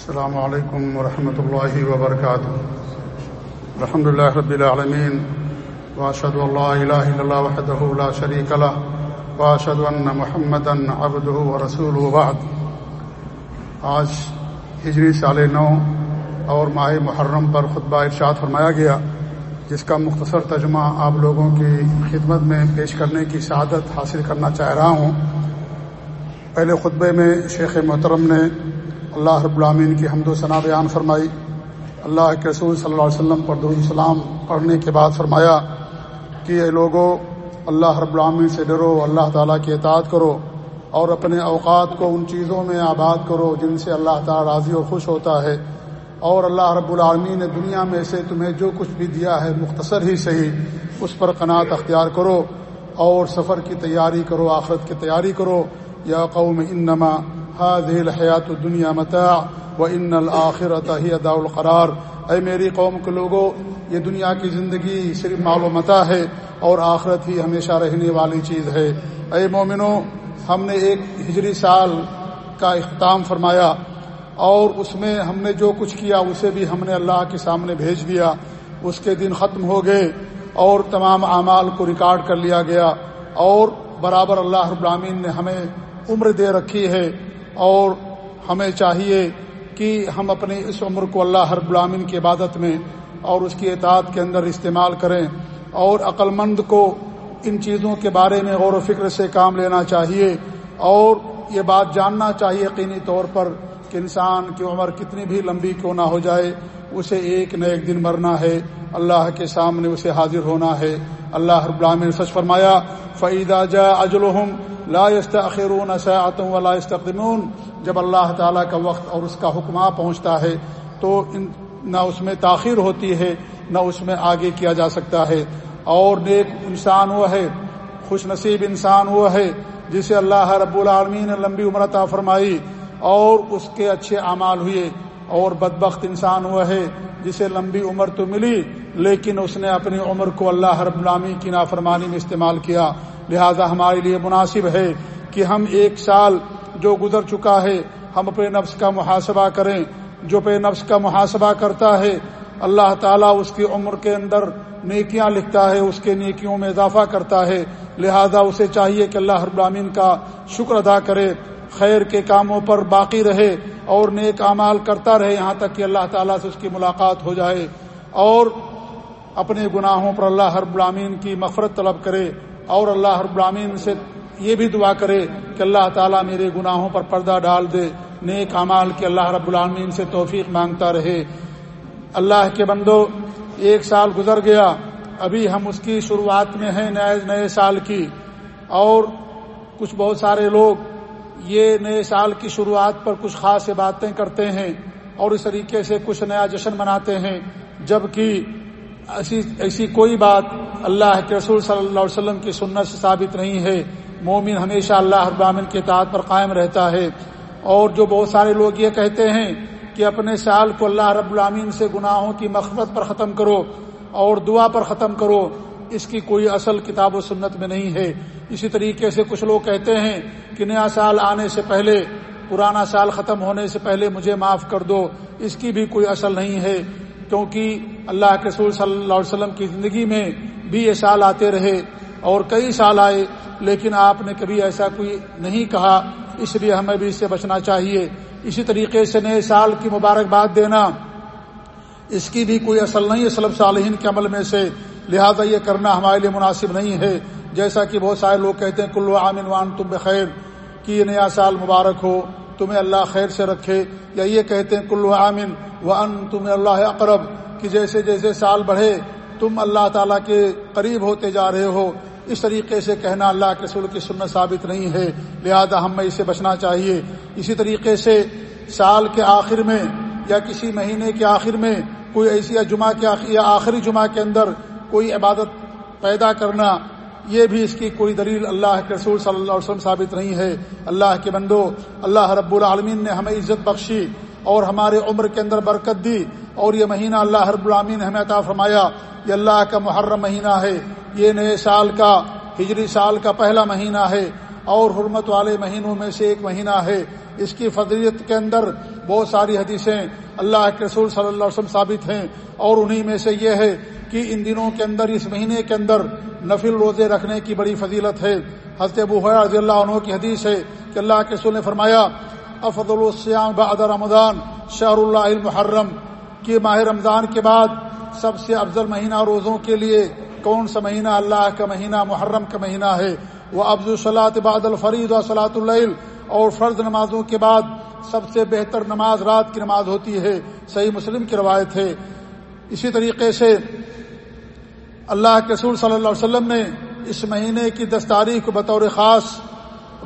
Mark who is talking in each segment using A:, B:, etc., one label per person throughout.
A: السلام علیکم ورحمۃ اللہ وبرکاتہ الحمد اللہ رب العالمین واشهد ان لا اله الا الله وحده لا شريك له واشهد ان محمدا عبده ورسوله بعد. آج ہجری سال نو اور ماہ محرم پر خطبہ ارشاد فرمایا گیا، جس کا مختصر ترجمہ آپ لوگوں کی خدمت میں پیش کرنے کی سعادت حاصل کرنا چاہ رہا ہوں۔ پہلے خطبے میں شیخ محترم نے اللہ رب العامین کی حمد و ثنا بیان فرمائی۔ اللہ کے رسول صلی اللہ علیہ وسلم پر درود السلام پڑھنے کے بعد فرمایا کہ یہ لوگوں اللہ رب العامین سے ڈرو، اللہ تعالیٰ کی اطاعت کرو اور اپنے اوقات کو ان چیزوں میں آباد کرو جن سے اللہ تعالیٰ راضی و خوش ہوتا ہے۔ اور اللہ رب العالمین نے دنیا میں سے تمہیں جو کچھ بھی دیا ہے مختصر ہی صحیح، اس پر قناعت اختیار کرو اور سفر کی تیاری کرو، آخرت کی تیاری کرو۔ یا قوم، انما هذه الحیات الدنیا متاع و ان الآخرت ہی ادا القرار. اے میری قوم کے لوگوں یہ دنیا کی زندگی صرف مال و ہے، اور آخرت ہی ہمیشہ رہنے والی چیز ہے۔ اے مومنو، ہم نے ایک ہجری سال کا اختتام فرمایا، اور اس میں ہم نے جو کچھ کیا، اسے بھی ہم نے اللہ کے سامنے بھیج دیا۔ اس کے دن ختم ہو گئے، اور تمام اعمال کو ریکارڈ کر لیا گیا۔ اور برابر اللہ رب نے ہمیں عمر دے رکھی ہے۔ اور ہمیں چاہیے کہ ہم اپنی اس عمر کو اللہ ہر غلامین کی عبادت میں اور اس کی اطاعت کے اندر استعمال کریں اور عقلمند کو ان چیزوں کے بارے میں غور و فکر سے کام لینا چاہیے اور یہ بات جاننا چاہیے یقینی طور پر کہ انسان کی عمر کتنی بھی لمبی کیوں نہ ہو جائے، اسے ایک نہ ایک دن مرنا ہے، اللہ کے سامنے اسے حاضر ہونا ہے۔ اللہ نے سچ فرمایا فعیدہ جا اجلحم لا يستأخرون ساعة ولا يستقدمون جب اللہ تعالیٰ کا وقت اور اس کا حکمہ پہنچتا ہے تو نہ اس میں تاخیر ہوتی ہے، نہ اس میں آگے کیا جا سکتا ہے۔ اور نیک انسان وہ ہے، خوش نصیب انسان وہ ہے، جسے اللہ رب العالمین نے لمبی عمر عطا فرمائی اور اس کے اچھے اعمال ہوئے۔ اور بدبخت انسان وہ ہے، جسے لمبی عمر تو ملی، لیکن اس نے اپنی عمر کو اللہ رب العالمین کی نافرمانی میں استعمال کیا۔ لہذا ہمارے لیے مناسب ہے کہ ہم ایک سال جو گزر چکا ہے، ہم اپنے نفس کا محاسبہ کریں۔ جو اپنے نفس کا محاسبہ کرتا ہے، اللہ تعالیٰ اس کی عمر کے اندر نیکیاں لکھتا ہے، اس کے نیکیوں میں اضافہ کرتا ہے۔ لہذا اسے چاہیے کہ اللہ ابرامین کا شکر ادا کرے۔ خیر کے کاموں پر باقی رہے اور نیک اعمال کرتا رہے یہاں تک کہ اللہ تعالیٰ سے اس کی ملاقات ہو جائے۔ اور اپنے گناہوں پر اللہ ہر برامین کی مفرت طلب کرے۔ اور اللہ رب العامین سے یہ بھی دعا کرے کہ اللہ تعالیٰ میرے گناہوں پر پردہ ڈال دے، نیک امال کے اللہ رب العالمین سے توفیق مانگتا رہے۔ اللہ کے بندو، ایک سال گزر گیا، ابھی ہم اس کی شروعات میں ہیں نئے نئے سال کی۔ اور کچھ بہت سارے لوگ یہ نئے سال کی شروعات پر کچھ خاص باتیں کرتے ہیں اور اس طریقے سے کچھ نیا جشن مناتے ہیں، جبکہ ایسی ایسی کوئی بات اللہ کے رسول صلی اللہ علیہ وسلم کی سنت سے ثابت نہیں ہے۔ مومن ہمیشہ اللہ ابامن کے اطاعت پر قائم رہتا ہے۔ اور جو بہت سارے لوگ یہ کہتے ہیں کہ اپنے سال کو اللہ رب العامین سے گناہوں کی مخبت پر ختم کرو اور دعا پر ختم کرو، اس کی کوئی اصل کتاب و سنت میں نہیں ہے۔ اسی طریقے سے کچھ لوگ کہتے ہیں کہ نیا سال آنے سے پہلے، پرانا سال ختم ہونے سے پہلے مجھے معاف کر دو، اس کی بھی کوئی اصل نہیں ہے۔ کیونکہ اللہ کے رسول صلی اللہ علیہ وسلم کی زندگی میں بھی یہ سال آتے رہے اور کئی سال آئے، لیکن آپ نے کبھی ایسا کوئی نہیں کہا، اس لیے ہمیں بھی اس سے بچنا چاہیے۔ اسی طریقے سے نئے سال کی مبارکباد دینا، اس کی بھی کوئی اصل نہیں ہے سلب صالحین کے عمل میں سے۔ لہذا یہ کرنا ہمارے لیے مناسب نہیں ہے۔ جیسا کہ بہت سارے لوگ کہتے ہیں کلو عامن وان تم بخیر، کہ یہ نیا سال مبارک ہو۔ تمہیں اللہ خیر سے رکھے یا یہ کہتے ہیں کلو عامن و ان تمہیں اللہ اقرب کہ جیسے جیسے سال بڑھے تم اللہ تعالیٰ کے قریب ہوتے جا رہے ہو، اس طریقے سے کہنا اللہ کے سر کی سنت ثابت نہیں ہے، لہذا ہمیں اسے بچنا چاہیے۔ اسی طریقے سے سال کے آخر میں یا کسی مہینے کے آخر میں کوئی ایسی یا جمعہ کے آخر یا آخری جمعہ کے اندر کوئی عبادت پیدا کرنا یہ بھی اس کی کوئی دلیل اللہ کے رسول صلی اللہ علیہ وسلم ثابت نہیں ہے۔ اللہ کے بندو، اللہ رب العالمین نے ہمیں عزت بخشی اور ہمارے عمر کے اندر برکت دی اور یہ مہینہ اللہ رب العالمین ہمیں عطا فرمایا۔ یہ اللہ کا محرم مہینہ ہے۔ یہ نئے سال کا، ہجری سال کا پہلا مہینہ ہے اور حرمت والے مہینوں میں سے ایک مہینہ ہے۔ اس کی فضلیت کے اندر بہت ساری حدیثیں اللہ کے رسول صلی اللہ علیہ وسلم ثابت ہیں اور انہی میں سے یہ ہے کہ ان دنوں کے اندر، اس مہینے کے اندر نفل روزے رکھنے کی بڑی فضیلت ہے۔ حضرت ابو رضی اللہ عنہ کی حدیث ہے کہ اللہ کے رسول نے فرمایا، افضل السیام بعد رمضان شہر اللہ المحرم. کہ ماہ رمضان کے بعد سب سے افضل مہینہ روزوں کے لیے کون سا مہینہ؟ اللہ کا مہینہ محرم کا مہینہ ہے۔ وہ افض الصلاۃ بعد الفرید و صلاۃ العل اور فرض نمازوں کے بعد سب سے بہتر نماز رات کی نماز ہوتی ہے۔ صحیح مسلم کی روایت ہے۔ اسی طریقے سے اللہ کے رسول صلی اللہ علیہ وسلم نے اس مہینے کی دس تاریخ کو بطور خاص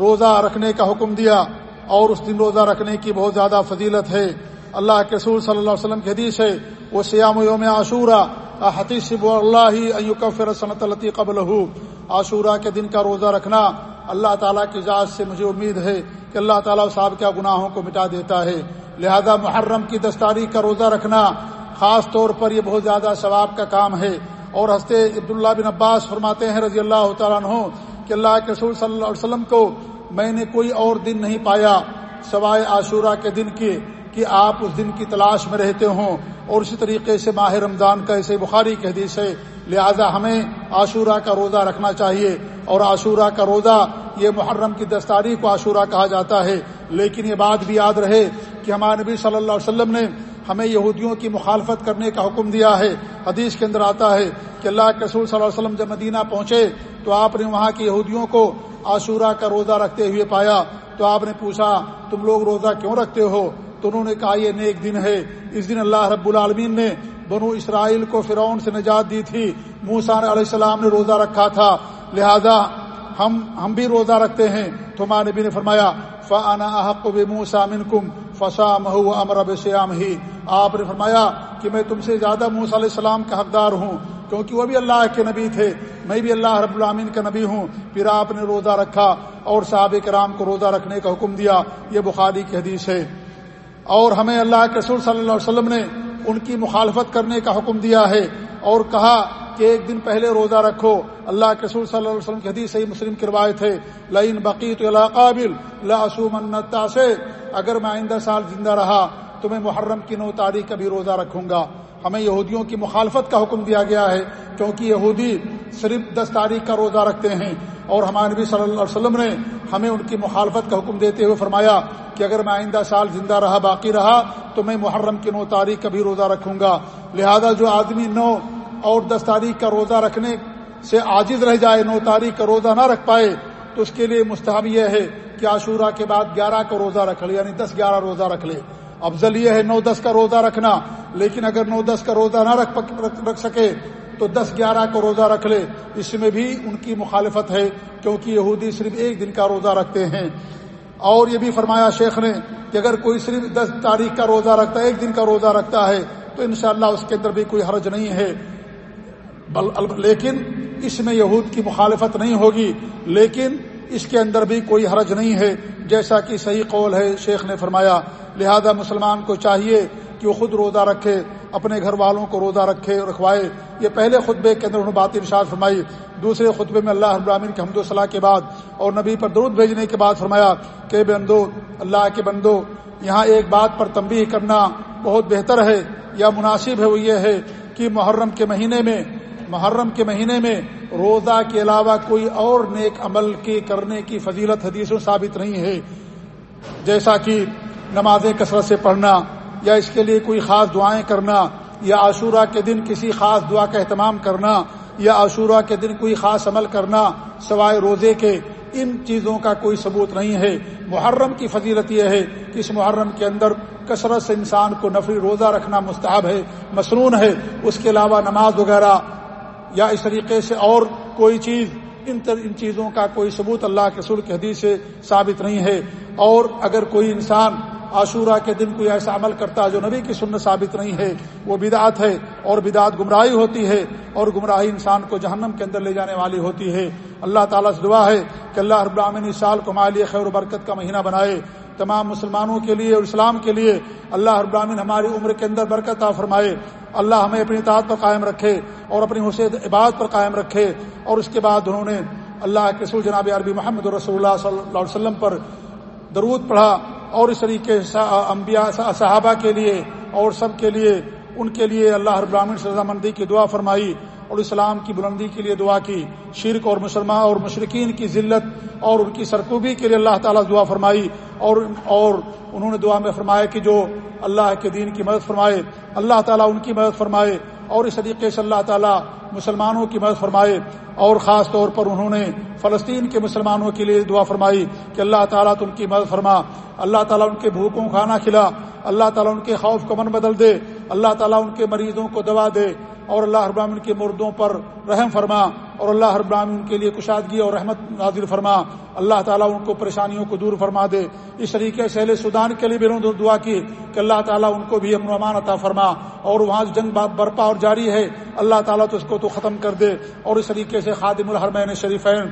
A: روزہ رکھنے کا حکم دیا اور اس دن روزہ رکھنے کی بہت زیادہ فضیلت ہے۔ اللہ کے رسول صلی اللہ علیہ وسلم کی حدیث ہے، وہ سیام یوم عاشورہ حتیثب اللہ صنعت الطی قبل عاشورہ کے دن کا روزہ رکھنا اللہ تعالیٰ کی ذات سے مجھے امید ہے کہ اللہ تعالیٰ صاحب کیا گناہوں کو مٹا دیتا ہے۔ لہذا محرم کی دس تاریخ کا روزہ رکھنا خاص طور پر یہ بہت زیادہ ثواب کا کام ہے۔ اور ہنستے عبداللہ بن عباس فرماتے ہیں رضی اللہ تعالیٰ عنہ کہ اللہ کے رسول صلی اللہ علیہ وسلم کو میں نے کوئی اور دن نہیں پایا سوائے عاشورہ کے دن کی کہ آپ اس دن کی تلاش میں رہتے ہوں اور اسی طریقے سے ماہ رمضان کا ایسے بخاری کے حدیث ہے، لہذا ہمیں عاشورہ کا روزہ رکھنا چاہیے اور عاشورہ کا روزہ یہ محرم کی دس تاریخ کو عاشورہ کہا جاتا ہے، لیکن یہ بات بھی یاد رہے کہ ہمارے نبی صلی اللہ علیہ وسلم نے ہمیں یہودیوں کی مخالفت کرنے کا حکم دیا ہے۔ حدیث کے اندر آتا ہے کہ اللہ کے رسول صلی اللہ علیہ وسلم جب مدینہ پہنچے تو آپ نے وہاں کی یہودیوں کو عاشورہ کا روزہ رکھتے ہوئے پایا۔ تو آپ نے پوچھا، تم لوگ روزہ کیوں رکھتے ہو؟ تو انہوں نے کہا، یہ نیک دن ہے۔ اس دن اللہ رب العالمین نے بنو اسرائیل کو فرعون سے نجات دی تھی۔ موسا علیہ السلام نے روزہ رکھا تھا۔ لہذا ہم ہم بھی روزہ رکھتے ہیں۔ تو ماں نبی نے فرمایا فانا احق موسا کم فسا مہو امر اب سیام ہی آپ نے فرمایا کہ میں تم سے زیادہ موسا علیہ السلام کا حقدار ہوں، کیونکہ وہ بھی اللہ کے نبی تھے۔ میں بھی اللہ رب العامین کا نبی ہوں۔ پھر آپ نے روزہ رکھا اور صحابہ کرام کو روزہ رکھنے کا حکم دیا۔ یہ بخاری کی حدیث ہے۔ اور ہمیں اللہ کے رسول صلی اللہ علیہ وسلم نے ان کی مخالفت کرنے کا حکم دیا ہے اور کہا کہ ایک دن پہلے روزہ رکھو۔ اللہ کے رسول صلی اللہ علیہ وسلم کی حدیث صحیح مسلم کی روایت ہے۔ لین بقی تو اللہ قابل لاسو منتا سے اگر میں آئندہ سال زندہ رہا تو میں محرم کی نو تاریخ کا بھی روزہ رکھوں گا۔ ہمیں یہودیوں کی مخالفت کا حکم دیا گیا ہے کیونکہ یہودی صرف دس تاریخ کا روزہ رکھتے ہیں۔ اور ہمارے نبی صلی اللہ علیہ وسلم نے ہمیں ان کی مخالفت کا حکم دیتے ہوئے فرمایا کہ اگر میں آئندہ سال زندہ رہا، باقی رہا، تو میں محرم کی نو تاریخ کا بھی روزہ رکھوں گا۔ لہذا جو آدمی نو اور دس تاریخ کا روزہ رکھنے سے عاجز رہ جائے، نو تاریخ کا روزہ نہ رکھ پائے، تو اس کے لیے مستحب یہ ہے کہ عاشورہ کے بعد گیارہ کا روزہ رکھ لے یعنی دس گیارہ روزہ رکھ لے۔ افضل یہ ہے نو دس کا روزہ رکھنا، لیکن اگر نو دس کا روزہ نہ رکھ رکھ سکے، تو دس گیارہ کا روزہ رکھ لے۔ اس میں بھی ان کی مخالفت ہے، کیونکہ یہودی صرف ایک دن کا روزہ رکھتے ہیں۔ اور یہ بھی فرمایا شیخ نے کہ اگر کوئی صرف دس تاریخ کا روزہ رکھتا ہے ایک دن کا روزہ رکھتا ہے، تو انشاءاللہ اس کے اندر بھی کوئی حرج نہیں ہے۔ لیکن اس میں یہود کی مخالفت نہیں ہوگی، لیکن اس کے اندر بھی کوئی حرج نہیں ہے۔ جیسا کہ صحیح قول ہے، شیخ نے فرمایا، لہذا مسلمان کو چاہیے کہ وہ خود روزہ رکھے، اپنے گھر والوں کو روزہ رکھے، رکھوائے۔ یہ پہلے خطبے کے اندر انہوں نے بات ارشاد فرمائی۔ دوسرے خطبے میں اللہ ابراہین کے حمد و صلاح کے بعد اور نبی پر درود بھیجنے کے بعد فرمایا کہ بندو، اللہ کے بندو، یہاں ایک بات پر تنبیہ کرنا بہت بہتر ہے۔ یا مناسب ہے وہ یہ ہے کہ محرم کے مہینے میں محرم کے مہینے میں روزہ کے علاوہ کوئی اور نیک عمل کے کرنے کی فضیلت حدیثوں ثابت نہیں ہے۔ جیسا کہ نمازیں کثرت سے پڑھنا یا اس کے لیے کوئی خاص دعائیں کرنا یا عاشورہ کے دن کسی خاص دعا کا اہتمام کرنا یا عاشورہ کے دن کوئی خاص عمل کرنا سوائے روزے کے، ان چیزوں کا کوئی ثبوت نہیں ہے۔ محرم کی فضیلت یہ ہے کہ اس محرم کے اندر کثرت سے انسان کو نفری روزہ رکھنا مستحب ہے، مصنون ہے۔ اس کے علاوہ نماز وغیرہ یا اس طریقے سے اور کوئی چیز، ان ان چیزوں کا کوئی ثبوت اللہ کے سر کے حدیث سے ثابت نہیں ہے۔ اور اگر کوئی انسان عاشورہ کے دن کوئی ایسا عمل کرتا ہے جو نبی کی سنت ثابت نہیں ہے، وہ بدعت ہے اور بدعت گمراہی ہوتی ہے اور گمراہی انسان کو جہنم کے اندر لے جانے والی ہوتی ہے۔ اللہ تعالیٰ سے دعا ہے کہ اللہ رب العالمین اس سال کو ہمارے خیر و برکت کا مہینہ بنائے۔ تمام مسلمانوں کے لیے اور اسلام کے لیے اللہ رب العالمین ہماری عمر کے اندر برکت آ فرمائے۔ اللہ ہمیں اپنی اطاعت پر قائم رکھے اور اپنی حسین عبادت پر قائم رکھے۔ اور اس کے بعد انہوں نے اللہ کے رسول جناب عربی محمد رسول اللہ صلی اللہ علیہ وسلم پر درود پڑھا اور اس طریقے انبیاء، صحابہ کے لیے اور سب کے لیے، ان کے لیے اللہ رب سے رضامندی کی دعا فرمائی۔ اور اسلام کی بلندی کے لیے دعا کی، شرک اور مسلمان اور مشرقین کی ذلت اور ان کی سرکوبی کے لیے اللہ تعالیٰ دعا فرمائی اور اور انہوں نے دعا میں فرمایا کہ جو اللہ کے دین کی مدد فرمائے، اللہ تعالیٰ ان کی مدد فرمائے اور اس طریقے سے اللہ تعالیٰ مسلمانوں کی مدد فرمائے اور خاص طور پر انہوں نے فلسطین کے مسلمانوں کے لیے دعا فرمائی کہ اللہ تعالیٰ تم کی مدد فرما، اللہ تعالیٰ ان کے بھوکوں کھانا کھلا، اللہ تعالیٰ ان کے خوف کو من بدل دے، اللہ تعالیٰ ان کے مریضوں کو دوا دے اور اللہ ابراہین کے مردوں پر رحم فرما اور اللہ ابراہین کے لیے کشادگی اور رحمت نازل فرما اللہ تعالیٰ ان کو پریشانیوں کو دور فرما دے اس طریقے سے اہل سودان کے لیے بھی انہوں نے دعا کی کہ اللہ تعالیٰ ان کو بھی امن و امان عطا فرما اور وہاں جنگ برپا اور جاری ہے اللہ تعالیٰ تو اس کو تو ختم کر دے اور اس طریقے سے خادم الحرمین شریفین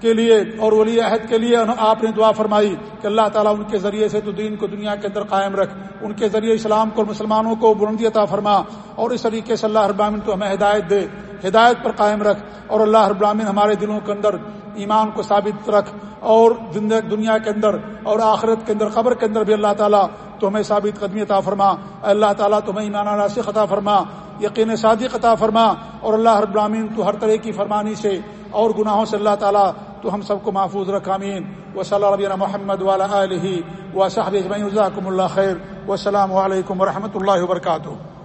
A: کے لیے اور ولی عہد کے لیے آپ نے دعا فرمائی کہ اللہ تعالیٰ ان کے ذریعے سے تو دین کو دنیا کے اندر قائم رکھ، ان کے ذریعے اسلام کو مسلمانوں کو بلندی عطا فرما اور اس طریقے سے اللہ ابراہین تو ہمیں ہدایت دے، ہدایت پر قائم رکھ اور اللہ ابراہین ہمارے دلوں کے اندر ایمان کو ثابت رکھ اور دنیا کے اندر اور آخرت کے اندر، قبر کے اندر بھی اللہ تعالیٰ تو ہمیں ثابت قدمی عطا فرما۔ اللہ تعالیٰ تمہیں ایمان ناسک عطا فرما، یقین صادق عطا فرما اور اللہ ابراہین تو ہر طرح کی فرمانی سے اور گناہوں سے اللہ تعالیٰ تو ہم سب کو محفوظ رکھامین و صلی اللہ محمد والا علیہ و صاحب اجمعین اللہ خیر۔ و السلام علیکم و رحمۃ اللہ وبرکاتہ۔